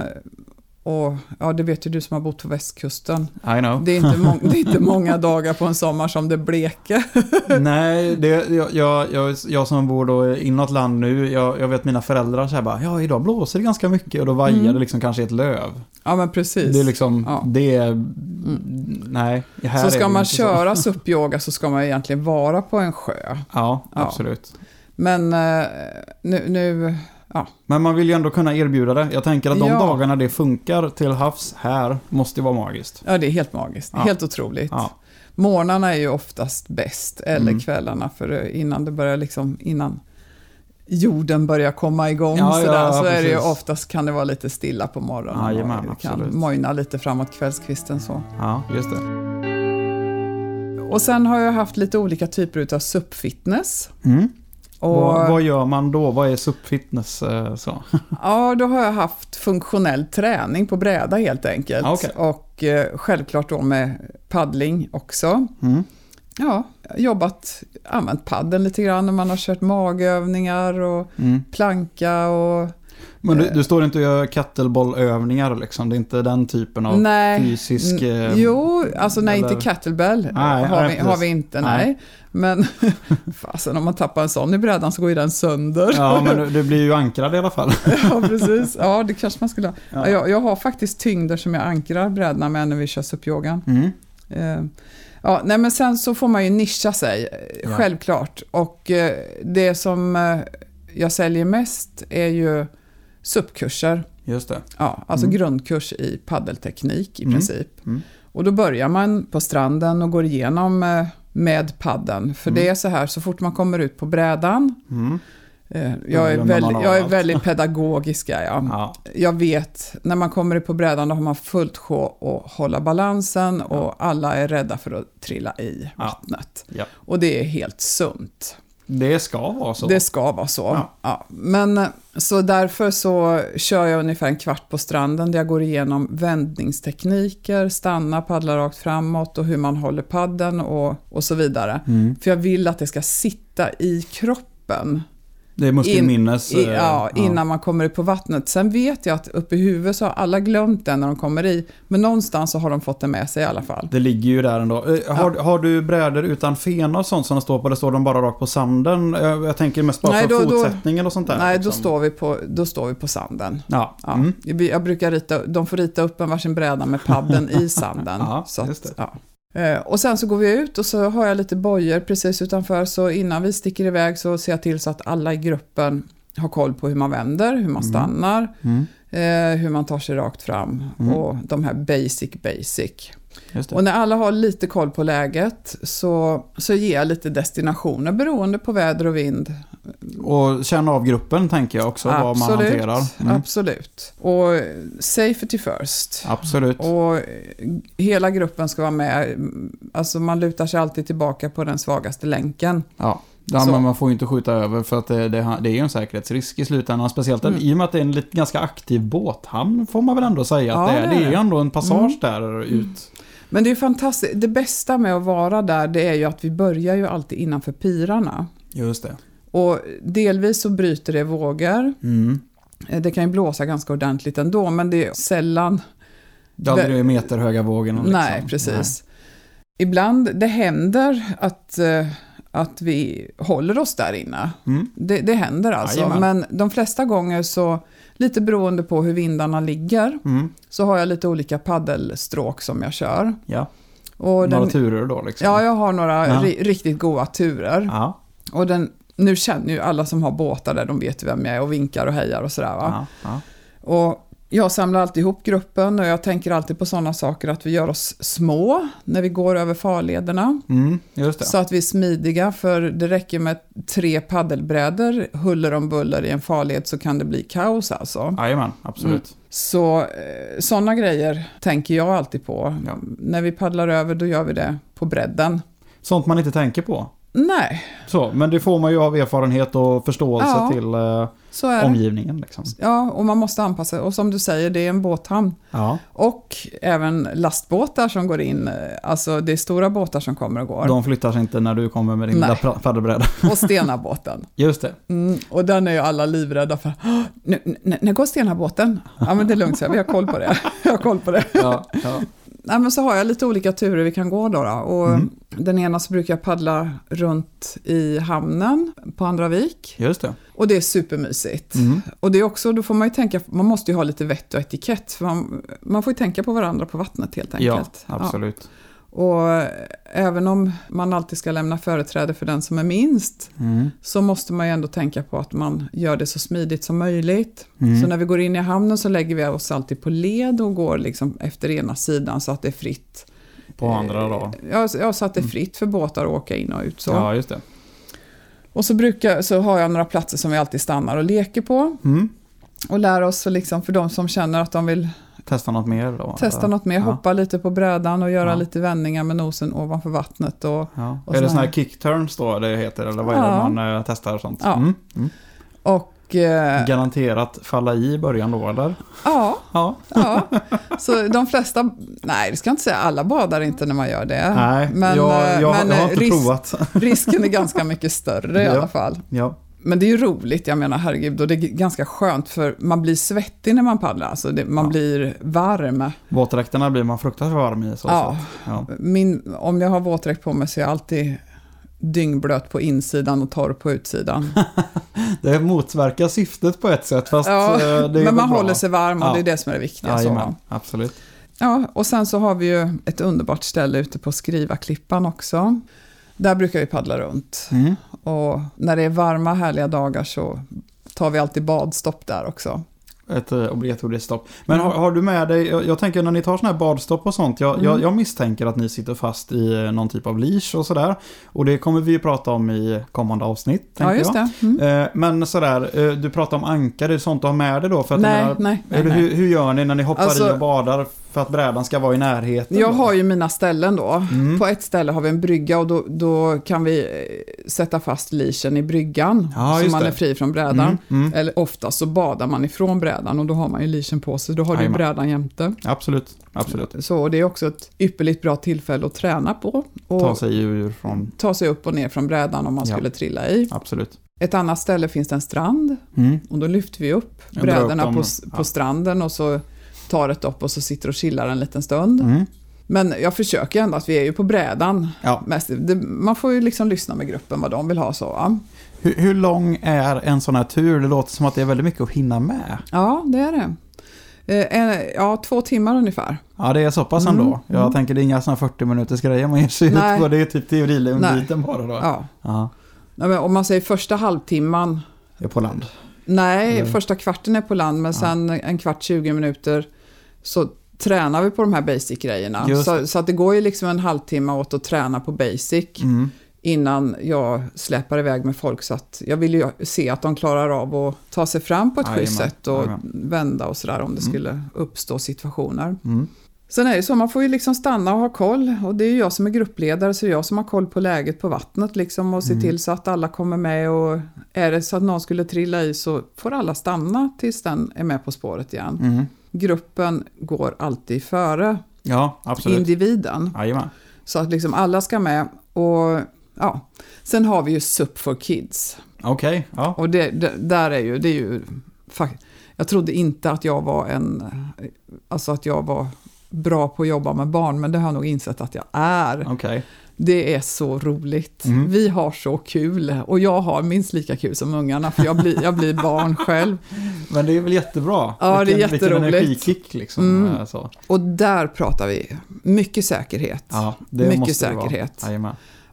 och, ja, det vet ju du som har bott på västkusten. I know. Det är inte, må- det är inte många dagar på en sommar som det bleker. Nej, det, jag, jag, jag, jag som bor då inåt land nu, jag, jag vet mina föräldrar här bara, ja idag blåser det ganska mycket och då vajar Mm. det liksom kanske ett löv. Ja, men precis. Det är liksom, Ja. det är, nej. Här så ska man köra SUP-yoga så ska man egentligen vara på en sjö. Ja, Ja. Men eh, nu, nu ja, Men man vill ju ändå kunna erbjuda det. Jag tänker att de Ja. dagarna det funkar till havs här måste vara magiskt. ja, det är helt magiskt. Ja. Helt otroligt. Ja. Morgnarna är ju oftast bäst, eller Mm. kvällarna, för innan det börjar liksom, innan jorden börjar komma igång Ja, sådär, ja, så är det ju oftast kan det vara lite stilla på morgonen. Jajamän, och kan absolut. mojna lite framåt kvällskvisten så. Ja, just det. Och sen har jag haft lite olika typer av SUP-fitness. Mm. Och, Vad, vad gör man då? Vad är SUP-fitness? eh, Så? Ja, då har jag haft funktionell träning på bräda helt enkelt. Ah, okej. Och eh, självklart då med paddling också. Mm. Ja, jobbat, använt paddeln lite grann när man har kört magövningar och Mm. planka och... Men du, du står inte och gör kettlebellövningar liksom? Det är inte den typen av nej, fysisk... eh, Jo, alltså nej, eller- inte kettlebell Nej, har, nej, vi, har vi inte, nej. Men fasen om man tappar en sån i brädan så går ju den sönder. Ja, men du, du blir ju ankrad i alla fall. Ja, precis. Ja, det kanske man skulle ha. Ja. Jag, jag har faktiskt tyngder som jag ankrar brädorna med när vi kör SUP-yogan. Mm. Eh, Ja, nej men sen så får man ju nischa sig, eh, Ja. självklart. Och eh, det som eh, jag säljer mest är ju SUP-kurser. Just det. Ja, alltså Mm. grundkurs i paddelteknik i Mm. princip. Mm. Och då börjar man på stranden och går igenom eh, med padden. För Mm. det är så här, så fort man kommer ut på brädan, Mm. eh, jag, är väldigt, jag är väldigt pedagogisk, jag. Ja. Jag vet, när man kommer på brädan då har man fullt sjå att hålla balansen och alla är rädda för att trilla i Ja. vattnet. Ja. Och det är helt sunt. Det ska vara så. Det ska vara så. Ja. Ja. Men eh, så därför så kör jag ungefär en kvart på stranden där jag går igenom vändningstekniker, stanna, paddla rakt framåt och hur man håller padden och, och så vidare. Mm. För jag vill att det ska sitta i kroppen Det är muskelminnes... i, eh, ja, innan man kommer upp på vattnet. Sen vet jag att uppe i huvudet så har alla glömt den när de kommer i. Men någonstans så har de fått den med sig i alla fall. Det ligger ju där ändå. Eh, Har, har du brädor utan fena och sånt som de står på? Eller står de bara rakt på sanden? Eh, Jag tänker mest bara Nej, för då- då- fotsättningen och sånt där. Nej, då liksom. står, vi på, då står vi på sanden. Ja. Ja. Mm. Jag brukar rita, de får rita upp en varsin bräda med padden i sanden. Ja, så att, ja. Och sen så går vi ut och så har jag lite bojor precis utanför. Så innan vi sticker iväg så ser jag till så att alla i gruppen ha koll på hur man vänder, hur man stannar, Mm. eh, hur man tar sig rakt fram Mm. och de här basic basic. Och när alla har lite koll på läget så, så ger jag lite destinationer beroende på väder och vind. Och känna av gruppen tänker jag också, vad man hanterar. Mm. Absolut. Och safety first. Absolut. Och hela gruppen ska vara med. Alltså man lutar sig alltid tillbaka på den svagaste länken. Ja. Ja, men man får ju inte skjuta över för att det, det, det är ju en säkerhetsrisk i slutändan. Speciellt Mm. i och med att det är en lite, ganska aktiv båthamn får man väl ändå säga att Ja, det är. det är Det är ju ändå en passage Mm. där ut. Men det är fantastiskt. Det bästa med att vara där det är ju att vi börjar ju alltid innanför pirarna. Just det. Och delvis så bryter det vågor. Mm. Eh, Det kan ju blåsa ganska ordentligt ändå, men det är sällan Det aldrig är meterhöga vågorna. Liksom. Nej, precis. Ibland, det händer att, eh, att vi håller oss där inne. Nej. Mm. Det, det händer alltså. Jajamän. Men de flesta gånger så, lite beroende på hur vindarna ligger, Mm. så har jag lite olika paddelstråk som jag kör. Ja, Och några den, turer då liksom. ja, jag har några Ja. ri, riktigt goda turer. Ja, Och den, nu känner ju alla som har båtar där, de vet ju vem jag är och vinkar och hejar och sådär. Va? ja, ja. Och jag samlar alltid ihop gruppen och jag tänker alltid på sådana saker att vi gör oss små när vi går över farlederna. Mm. Så att vi är smidiga, för det räcker med tre paddelbrädor, huller om buller i en farled så kan det bli kaos alltså. Jajamän, absolut. Så eh, sådana grejer tänker jag alltid på. Ja. När vi paddlar över då gör vi det på bredden. Sånt man inte tänker på. Nej, Så, men det får man ju av erfarenhet och förståelse Ja. till eh, omgivningen. Liksom. Ja, och man måste anpassa. Och som du säger, det är en båthamn. Ja, Och även lastbåtar som går in. Alltså det är stora båtar som kommer och går. de flyttar sig inte när du kommer med din Nej. lilla paddelbräda. Och Stenabåten. Just det. Mm, och den är ju alla livrädda för. "Åh, Nu, nu, när går Stenabåten? Ja men det är lugnt, så vi har koll på det. Jag har koll på det. Ja, ja. Nej, men så har jag lite olika turer vi kan gå då. då. Och Mm. Den ena så brukar jag paddla runt i hamnen på Andra vik. Just det. Och det är supermysigt. Mm. Och det är också, då får man ju tänka, man måste ju ha lite vett och etikett. För man, man får ju tänka på varandra på vattnet helt Ja, enkelt. absolut. Och även om man alltid ska lämna företräde för den som är minst, Mm. så måste man ju ändå tänka på att man gör det så smidigt som möjligt. Mm. Så när vi går in i hamnen så lägger vi oss alltid på led och går liksom efter ena sidan så att det är fritt. På andra då. Ja, så- att det är fritt för båtar att åka in och ut. Så. Ja, just det. Och så, brukar, så har jag några platser som vi alltid stannar och leker på. Mm. Och lär oss, liksom, för de som känner att de vill Testa något mer då? testa eller? något mer, Ja. hoppa lite på brädan och göra Ja. lite vändningar med nosen ovanför vattnet. Och, Ja. Och är det så sådana här- kickturns då det heter? Eller vad är det man eh, testar sånt? Mm. Mm. och eh, Garanterat falla i i början då eller? ja, Ja. ja. Så de flesta, nej det ska jag inte säga, alla badar inte när man gör det. Nej, men, jag, eh, jag, men jag har inte risk, provat. risken är ganska mycket större i alla fall. Ja. Men det är ju roligt, jag menar herregud, och det är ganska skönt för man blir svettig när man paddlar, alltså det, man Ja. blir varm. Våtdräkterna blir man fruktansvärt varm i. Så Ja. Ja. Min, om jag har våtdräkt på mig så är jag alltid dyngblöt på insidan och torr på utsidan. Det motverkar syftet på ett sätt fast Ja, eh, Men man bra. håller sig varm och Ja. det är det som är det viktiga. så. Absolut. Ja, och sen så har vi ju ett underbart ställe ute på Skrivaklippan också. Där brukar vi paddla runt. Mm. Och när det är varma härliga dagar så tar vi alltid badstopp där också. Ett eh, obligatoriskt stopp. Men har, har du med dig, jag, jag tänker när ni tar sådana här badstopp och sånt, jag, Mm. jag, jag misstänker att ni sitter fast i eh, någon typ av leash och sådär. Och det kommer vi ju prata om i kommande avsnitt, Ja, just jag. det. Mm. Eh, Men sådär, eh, du pratar om ankar, är det sånt du har med dig då? För att Nej, menar, nej, nej, eller nej. Hur, hur gör ni när ni hoppar Alltså- i och badar för att brädan ska vara i närheten? Jag då? har ju mina ställen då. Mm. På ett ställe har vi en brygga och då, då kan vi eh, sätta fast leashen i bryggan. Ja, så man det. är fri från brädan. Mm, mm. Eller ofta så badar man ifrån brädan och då har man ju leashen på sig. Då har du ju brädan jämte. Absolut, absolut. Så det är också ett ypperligt bra tillfälle att träna på. Och Ta sig ur från, ta sig upp och ner från brädan om man Ja. skulle trilla i. absolut. Ett annat ställe finns det en strand Mm. och då lyfter vi upp upp brädorna dem, på, på ja. stranden och så tar ett dopp och så sitter och chillar en liten stund. Mm. Men jag försöker ändå att vi är ju på brädan. Ja. Man får ju liksom lyssna med gruppen vad de vill ha så. Va? Hur, hur lång är en sån här tur? Det låter som att det är väldigt mycket att hinna med. Ja, det är det. Eh, ja, två timmar ungefär. Ja, det är så pass Mm, ändå. Jag mm. tänker det är inga såna 40 minuters grejer man ger sig ut Nej. på. Det är typ teorilunbiten bara då. Ja. Ja, Ja, men om man säger första halvtimman, är på land. Nej, Eller? första kvarten är på land, men sen en kvart, 20 minuter så tränar vi på de här basic-grejerna. Så, så att det går ju liksom en halvtimme åt att träna på basic Mm. innan jag släpar iväg med folk. Så att jag vill ju se att de klarar av att ta sig fram på ett schysst sätt och jajamän. vända och sådär om det skulle uppstå situationer. Mm. Sen är det så, man får ju liksom stanna och ha koll. Och det är ju jag som är gruppledare, så det är jag som har koll på läget på vattnet liksom och se Mm. till så att alla kommer med. Och är det så att någon skulle trilla i så får alla stanna tills den är med på spåret igen. Gruppen går alltid före Ja, individen. Jajamän. Så att liksom alla ska med. Och ja, sen har vi ju SUP for Kids. Okej, ja. Och det, det, där är ju, det är ju, jag trodde inte att jag var en, alltså att jag var bra på att jobba med barn, men det har jag nog insett att jag är. Okej. Det är så roligt. Mm. Vi har så kul och jag har minst lika kul som ungarna för jag blir, jag blir barn själv. Men det är väl jättebra? Ja, det är Vilken jätteroligt. energikick liksom. Mm. Så. Och där pratar vi mycket säkerhet. Ja, det Mycket måste det vara. säkerhet.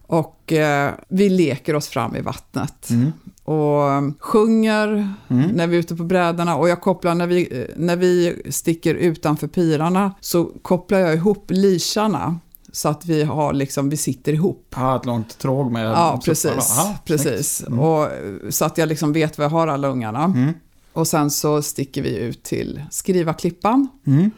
Och eh, vi leker oss fram i vattnet. Mm. Och eh, sjunger Mm. när vi är ute på brädorna. Och jag kopplar, när vi, eh, när vi sticker utanför pirarna så kopplar jag ihop lisarna. Så att vi, har liksom, vi sitter ihop. Ja, ett långt tråg med Ja, precis. Aha, precis. Mm. Och, eh, så att jag liksom vet var jag har alla ungarna. Och sen så sticker vi ut till Skriva-klippan. Mm.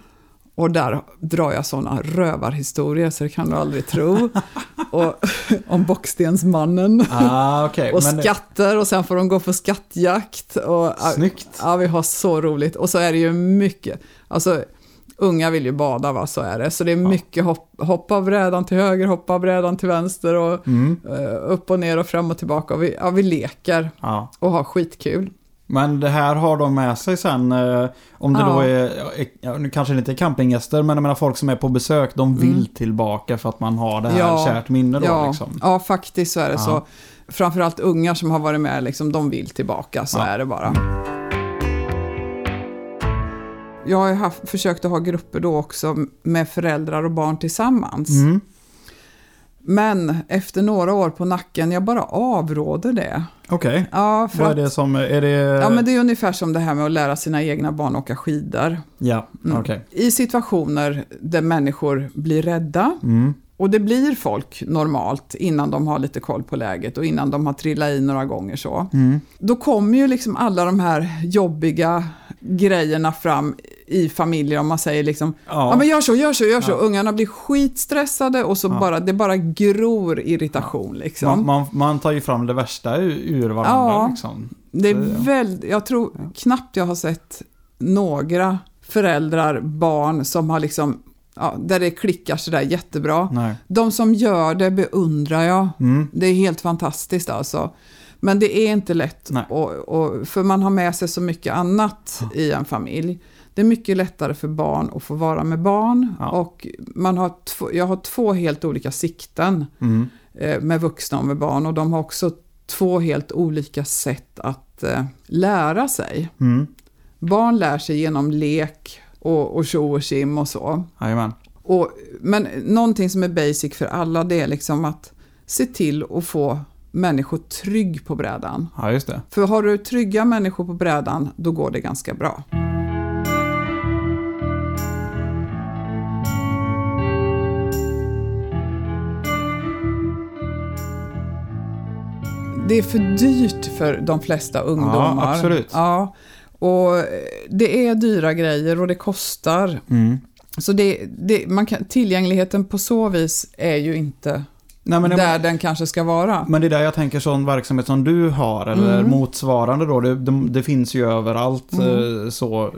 Och där drar jag sådana rövarhistorier så det kan du aldrig tro. och, om Bockstensmannen. Ah, okej. Och Men- skatter och sen får de gå för skattjakt. Och, Snyggt. Ja, vi har så roligt. Och så är det ju mycket, alltså unga vill ju bada va, så är det. Så det är mycket hopp, hoppa av brädan till höger, hoppa av brädan till vänster och Mm. eh, upp och ner och fram och tillbaka. Och vi, ja, vi leker Ja. och har skitkul. Men det här har de med sig sen, eh, om det Ja. då är, nu kanske det inte är campinggäster, men jag menar folk som är på besök, de vill Mm. tillbaka för att man har det här Ja. kärt minne då Ja, liksom. ja, faktiskt så är det Ja. så. Framförallt ungar som har varit med, liksom, de vill tillbaka, så Ja. är det bara. Jag har haft, försökt att ha grupper då också med föräldrar och barn tillsammans. Mm. Men efter några år på nacken, jag bara avråder det. Okej. Ja, för Vad är det som, är det... ja, men det är ungefär som det här med att lära sina egna barn åka skidor. Ja, Mm. okej. I situationer där människor blir rädda, Mm. och det blir folk normalt innan de har lite koll på läget och innan de har trillat i några gånger så. Mm. Då kommer ju liksom alla de här jobbiga grejerna fram i familjer om man säger liksom ja, Ja. men gör så, gör så, gör så. Ja. Ungarna blir skitstressade och så Ja. bara, det bara gror irritation liksom. man, man, man tar ju fram det värsta ur, ur varandra Ja. liksom. Det är ja. väldigt, jag tror knappt jag har sett några föräldrar, barn som har liksom, ja, där det klickar sådär jättebra. Nej. De som gör det beundrar jag. Mm. Det är helt fantastiskt alltså. Men det är inte lätt, och, och, för man har med sig så mycket annat i en familj. Det är mycket lättare för barn att få vara med barn. Ja. Och man har jag har två helt olika sikten Mm. eh, med vuxna och med barn. Och de har också två helt olika sätt att eh, lära sig. Mm. Barn lär sig genom lek och, och tjo och tjim och så. Jajamän. Och, men någonting som är basic för alla det är liksom att se till att få människor trygg på brädan. Ja, just det. För har du trygga människor på brädan, då går det ganska bra. Det är för dyrt för de flesta ungdomar. absolut. Ja, och det är dyra grejer och det kostar. Mm. Så det, det, man kan, tillgängligheten på så vis är ju inte Nej, men, där den kanske ska vara. men det är där jag tänker sån verksamhet som du har, eller Mm. motsvarande då, det, det, det finns ju överallt. Mm. eh, Så,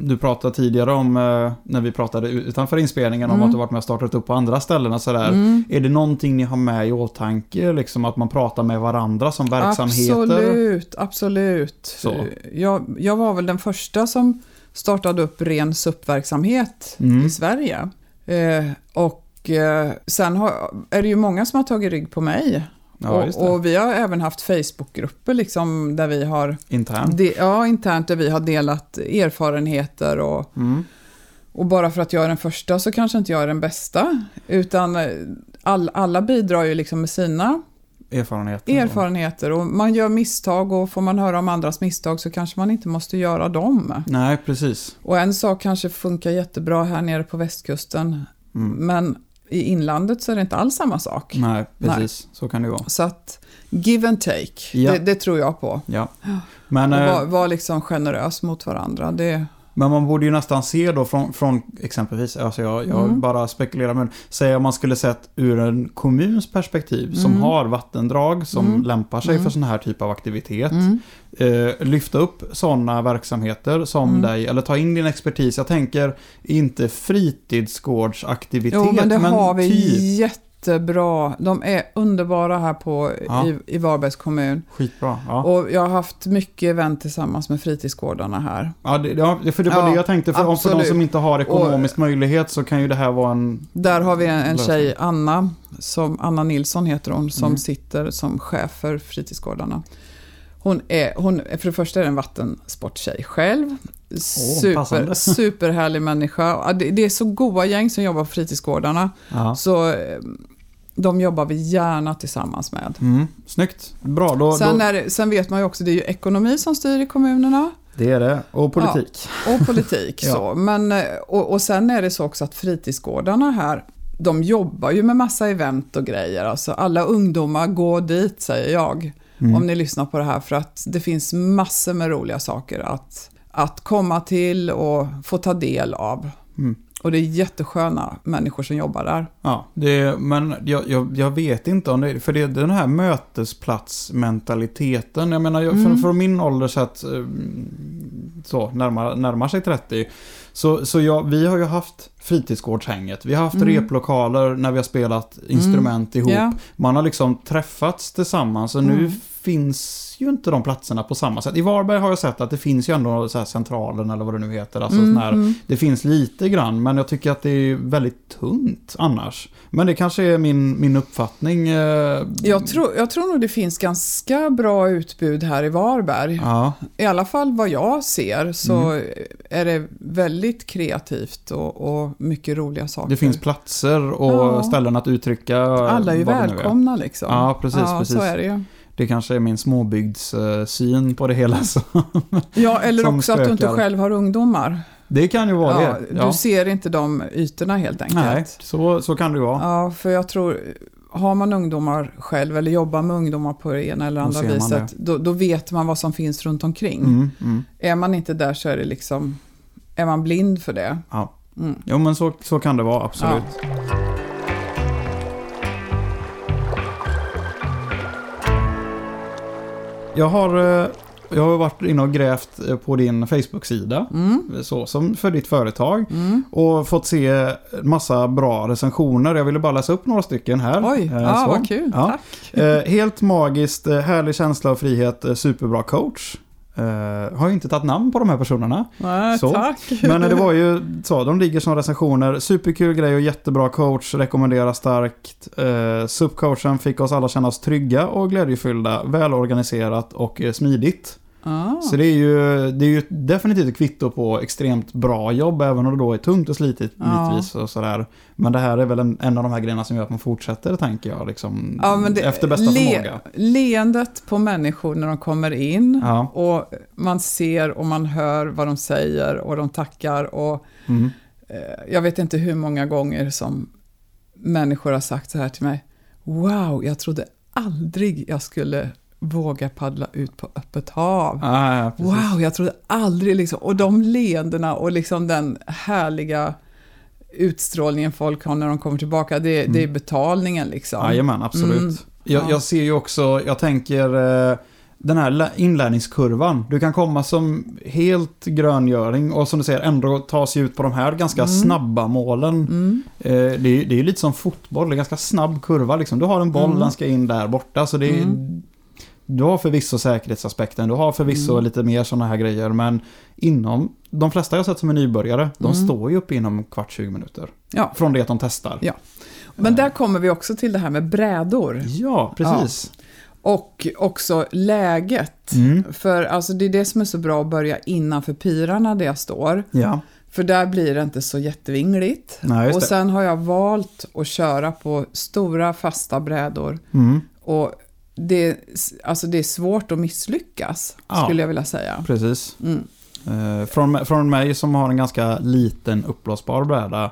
du pratade tidigare om, eh, när vi pratade utanför inspelningen, om Mm. att du varit med och startat upp på andra ställen och sådär. Mm. Är det någonting ni har med i åtanke, liksom att man pratar med varandra som verksamheter? Absolut, absolut. Så. Jag, jag var väl den första som startade upp ren SUP-verksamhet Mm. i Sverige. Eh, och eh, sen har, är det ju många som har tagit rygg på mig. Ja, och, och vi har även haft Facebookgrupper liksom, där vi har, Internt. de, ja, internt där vi har delat erfarenheter och Mm. Och bara för att jag är den första så kanske inte jag är den bästa. Utan eh, all, alla bidrar ju liksom med sina Erfarenheter. erfarenheter och man gör misstag och får man höra om andras misstag så kanske man inte måste göra dem. Nej, precis. Och en sak kanske funkar jättebra här nere på västkusten Mm. men i inlandet så är det inte alls samma sak. Nej, precis. Så kan det vara. Så att give and take, Ja. det, det tror jag på. Ja. Men, Och eh, vara var liksom generös mot varandra. Det, men man borde ju nästan se då från, från exempelvis, alltså jag, jag Mm. bara spekulerar, men säg om man skulle sett ur en kommuns perspektiv som Mm. har vattendrag som Mm. lämpar sig Mm. för sån här typ av aktivitet. mm, eh, lyfta upp sådana verksamheter som Mm. dig, eller ta in din expertis. Jag tänker inte fritidsgårdsaktivitet, jo, men det har vi typ jättebra. De är underbara här på, Ja. i, i Varbergs kommun. skitbra. Ja. Och jag har haft mycket event tillsammans med fritidsgårdarna här. Ja, det, ja, för det var Ja, det jag tänkte. För, för de som inte har ekonomisk möjlighet så kan ju det här vara en... Där har vi en, en tjej, Anna, som, Anna Nilsson heter hon, som Mm. sitter som chef för fritidsgårdarna. Hon är, hon, för det första är en vattensporttjej själv. Super, passande. superhärlig människa. Ja, Det, är så goa gäng som jobbar på fritidsgårdarna. Ja. Så eh, de jobbar vi gärna tillsammans med. Mm, snyggt. Bra, då, Sen, då, är det, sen vet man ju också, det är ju ekonomi som styr i kommunerna. det är det. Och politik. Och politik. Ja. så. Men, eh, och, och sen är det så också att fritidsgårdarna här, de jobbar ju med massa event och grejer. Alltså alla ungdomar, gå dit säger jag. Mm. Om ni lyssnar på det här. För att det finns massor med roliga saker att, att komma till och få ta del av. Mm. Och det är jättesköna människor som jobbar där. Ja, det, men jag, jag, jag vet inte om det, för det är den här mötesplatsmentaliteten. Jag menar, jag, Mm. för min ålder så att, eh, så, närmar, närmar sig 30. Så, så jag, vi har ju haft fritidsgårdshänget. Vi har haft Mm. replokaler när vi har spelat instrument ihop. Ja. Man har liksom träffats tillsammans och nu Mm. Finns ju inte de platserna på samma sätt. I Varberg har jag sett att det finns ju ändå så centralen eller vad det nu heter. Alltså Mm, här, mm. Det finns lite grann, men jag tycker att det är väldigt tunt annars. Men det kanske är min, min uppfattning. eh, Jag, tror, jag tror nog det finns ganska bra utbud här i Varberg. Ja, I alla fall vad jag ser så Mm. är det väldigt kreativt och, och mycket roliga saker. det finns platser och Ja. ställen att uttrycka Alla är ju välkomna liksom. Ja, precis, Ja, precis. så är det ju. Det kanske är min småbygdssyn på det hela. Så. Ja, eller Som också att du inte spökar. själv har ungdomar. Det kan ju vara Ja, det. Ja. Du ser inte de ytorna helt enkelt. Nej, så, så kan det ju vara. Ja, för jag tror, har man ungdomar själv eller jobbar med ungdomar på det ena eller andra viset, då, då vet man vad som finns runt omkring. Mm, mm. Är man inte där så är det liksom, är man blind för det. Ja. Mm. Jo, men så, så kan det vara, absolut. Jag har, eh, jag har varit inne och grävt eh, på din Facebook-sida, Mm. så som för ditt företag, Mm. och fått se massa bra recensioner. Jag ville bara läsa upp några stycken här. Oj, Eh, så. vad kul. Ja. Tack. Eh, helt magiskt, eh, härlig känsla av frihet, eh, superbra coach. Eh, har ju inte tagit namn på de här personerna. Nej, så. tack. Men det var ju så, de ligger som recensioner. Superkul grej och jättebra coach, rekommenderar starkt. Eh, SUP-coachen fick oss alla känna oss trygga och glädjefyllda, välorganiserat och eh, smidigt. Ah. Så det är, ju, det är ju definitivt ett kvitto på extremt bra jobb, även om det då är tungt och slitigt bitvis och sådär. Men det här är väl en, en av de här grejerna som gör att man fortsätter, tänker jag, liksom, Ja, det, efter bästa le, förmåga. Leendet på människor när de kommer in Ja. och man ser och man hör vad de säger och de tackar och Mm. eh, jag vet inte hur många gånger som människor har sagt så här till mig. Wow, jag trodde aldrig jag skulle våga paddla ut på öppet hav. Ja, ja. Wow, jag trodde aldrig liksom, och de leendena och liksom den härliga utstrålningen folk har när de kommer tillbaka, det, det är betalningen liksom. Jajamän, absolut. Mm. Jag, Ja. jag ser ju också, jag tänker eh, den här lä- inlärningskurvan. Du kan komma som helt gröngöring och som du säger ändå ta sig ut på de här ganska Mm. snabba målen. Mm. Eh, det, är, det är lite som fotboll, det är en ganska snabb kurva liksom. Du har en boll, Mm. den ska in där borta. Så det är, Mm. Du har förvisso säkerhetsaspekten, du har förvisso Mm. lite mer sådana här grejer. Men inom, de flesta jag sett som är nybörjare, de Mm. står ju upp inom kvart 20 minuter. Ja. Från det att de testar. Ja. Men där kommer vi också till det här med brädor. Ja, precis. Och också läget. Mm. För alltså, det är det som är så bra att börja innanför pyrarna där jag står. Ja. För där blir det inte så jättevingligt. Nej, och sen har jag valt att köra på stora fasta brädor. Mm. Och det, alltså det är svårt att misslyckas, Ja. skulle jag vilja säga. Precis. Mm. Eh, från, från mig som har en ganska liten uppblåsbar bräda.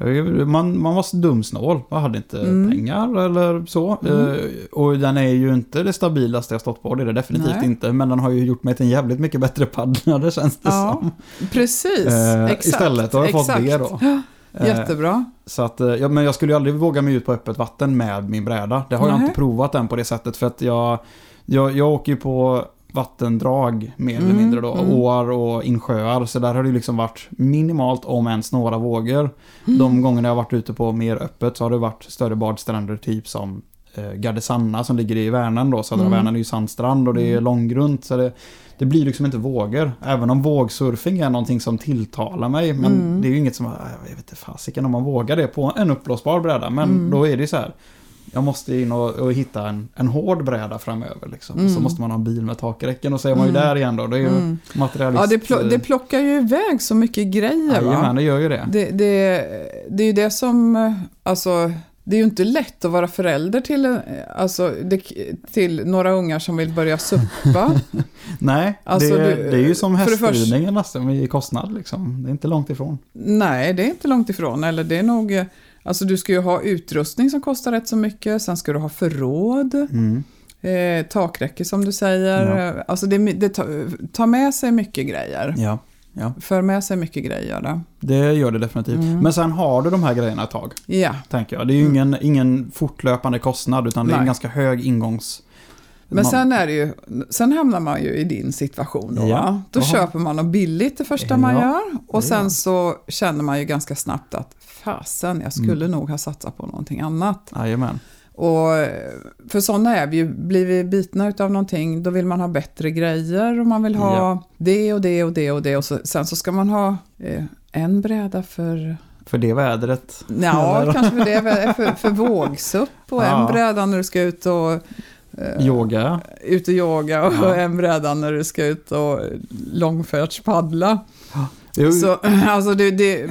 eh, Man, man var dumsnål. Jag hade inte Mm. pengar eller så. Mm. Eh, och den är ju inte det stabilaste jag stått på. Det är det definitivt Nej. inte. Men den har ju gjort mig till en jävligt mycket bättre paddlare känns det Ja, som. Precis, Eh, exakt. Istället har jag fått exakt. det då. Eh, Jättebra. Så att, eh, ja, men jag skulle ju aldrig våga mig ut på öppet vatten med min bräda. Det har jag inte provat än på det sättet. För att jag, jag, jag åker ju på vattendrag mer eller Mm, mindre då. mm. Åar och insjöar. Så där har det liksom varit minimalt om ens några vågor. Mm. De gångerna jag har varit ute på mer öppet så har det varit större badstränder typ som Gardesanna som ligger i Vänern då. Södra Mm. Vänern är ju sandstrand och det är Mm. långgrunt. Så det, det blir liksom inte vågor. Även om vågsurfing är någonting som tilltalar mig. Men Mm. det är ju inget som, jag vet inte fasiken om man vågar det på en uppblåsbar bräda. Men Mm. då är det ju så här. Jag måste in och, och hitta en, en hård bräda framöver. Liksom. Mm. Så måste man ha en bil med takräcken och så är man ju Mm. där igen då. Det är ju Mm. materialist. Ja, det, plo- det plockar ju iväg så mycket grejer. Jajamän, Va? det gör ju det. Det, det, det är ju det som, eh, alltså, det är ju inte lätt att vara förälder till, eh, alltså, till några ungar som vill börja suppa. Nej, Alltså, det, du- det är ju som hästridningen nästan i kostnad liksom. Det är inte långt ifrån. Nej, det är inte långt ifrån. Eller det är nog, eh, alltså du ska ju ha utrustning som kostar rätt så mycket. Sen ska du ha förråd, Mm. eh, takräcke som du säger. Ja. Eh, Alltså det, det tar, tar med sig mycket grejer. Ja, För med sig mycket grejer. Då. det gör det definitivt. Mm. Men sen har du de här grejerna ett tag, Ja, tänker jag. Det är ju ingen, ingen fortlöpande kostnad, utan det är en Nej. ganska hög ingångs... men Man- sen är det ju, sen hamnar man ju i din situation då. Ja. Då köper man något billigt det första man Ja, gör. Och det sen så känner man ju ganska snabbt att fasen, jag skulle Mm. nog ha satsat på någonting annat. Jajamän. Och för sådana är vi ju, blir vi bitna utav någonting, då vill man ha bättre grejer och man vill ha Ja. det och det och det och det och så, sen så ska man ha eh, en bräda för, För det vädret. ja kanske för det, för, för vågsupp och Ja. en bräda när du ska ut och eh, Yoga. ut och yoga och Ja. en bräda när du ska ut och långfärdspaddla. Jo, Så alltså det, det,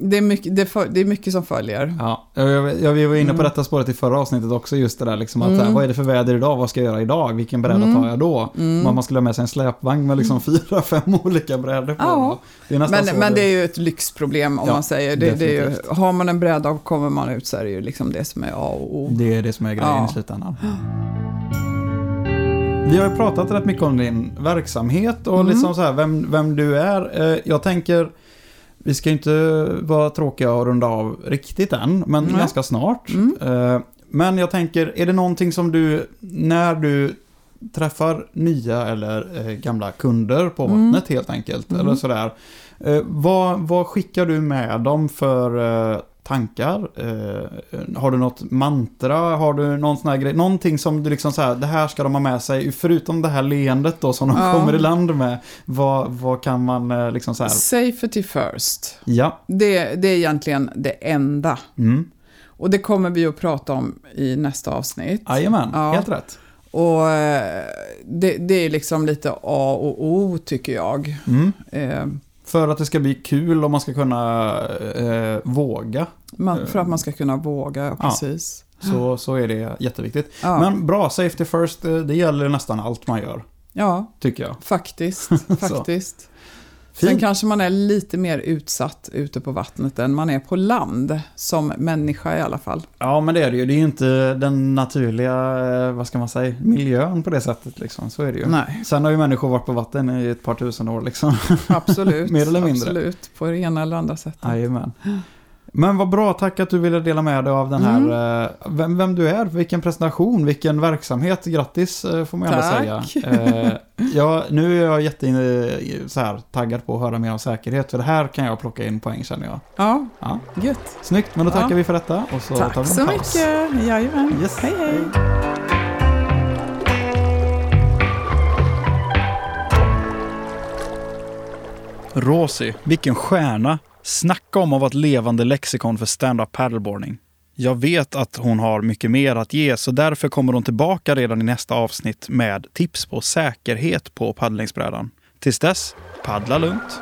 det, är mycket, det, för, det är mycket som följer. Ja, jag, jag, vi var inne på Mm. detta spåret i förra avsnittet också, just det där liksom att Mm. här, vad är det för väder idag, vad ska jag göra idag, vilken bräda Mm. tar jag då? Mm. Man, man skulle ha med sig en släpvagn med liksom fyra, fem olika brädor på. Ja. Det är nästan Men, men det är ju ett lyxproblem om Ja, man säger. Det, det ju, har man en bräda och kommer man ut så är det ju liksom det som är A och O. Det är det som är grejen Ja. i slutändan. Vi har ju pratat rätt mycket om din verksamhet och Mm. liksom så här, vem, vem du är. Eh, Jag tänker, vi ska ju inte vara tråkiga och runda av riktigt än, men Nej. ganska snart. Mm. Eh, Men jag tänker, är det någonting som du, när du träffar nya eller eh, gamla kunder på Mm. vattnet helt enkelt, Mm. eller sådär. Eh, vad, vad skickar du med dem för eh, tankar? Eh, har du något mantra? Har du någon sån här grej? Någonting som du liksom så här, det här ska de ha med sig, förutom det här leendet då som de Ja. kommer i land med. Vad, vad kan man eh, liksom så här? Safety first. Ja. Det, det är egentligen det enda. Mm. Och det kommer vi att prata om i nästa avsnitt. Jajamän, Ja. helt rätt. Och eh, det, det är liksom lite A och O tycker jag. Mm. Eh, För att det ska bli kul och man ska kunna eh, våga. man, för att man ska kunna våga, ja, Ja. precis. Så, så är det jätteviktigt. Ja, Men bra, safety first, eh, det gäller nästan allt man gör, ja tycker jag. faktiskt. faktiskt. Sen Fint. kanske man är lite mer utsatt ute på vattnet än man är på land. Som människa i alla fall. Ja, men det är det ju. Det är ju inte den naturliga, eh, vad ska man säga, miljön på det sättet liksom. Så är det ju. Nej, Sen har ju människor varit på vatten i ett par tusen år liksom. absolut. Mer eller mindre. Absolut, på det ena eller andra sättet. Jajamän. Men vad bra, tack att du ville dela med dig av den här, Mm. eh, vem, vem du är, vilken presentation, vilken verksamhet. Grattis eh, får man ändå Tack. säga. Eh, ja, nu är jag jätte så här, taggad på att höra mer om säkerhet, för det här kan jag plocka in poäng känner jag. Ja, Ja. gött. Snyggt, men då tackar Ja. vi för detta och så tar vi Tack en så paus. mycket. Jajamän. Yes. Hej, hej. Rosie, vilken stjärna! Snacka om att vara ett levande lexikon för stand-up paddleboarding. Jag vet att hon har mycket mer att ge, så därför kommer hon tillbaka redan i nästa avsnitt med tips på säkerhet på paddlingsbrädan. Tills dess, paddla lugnt!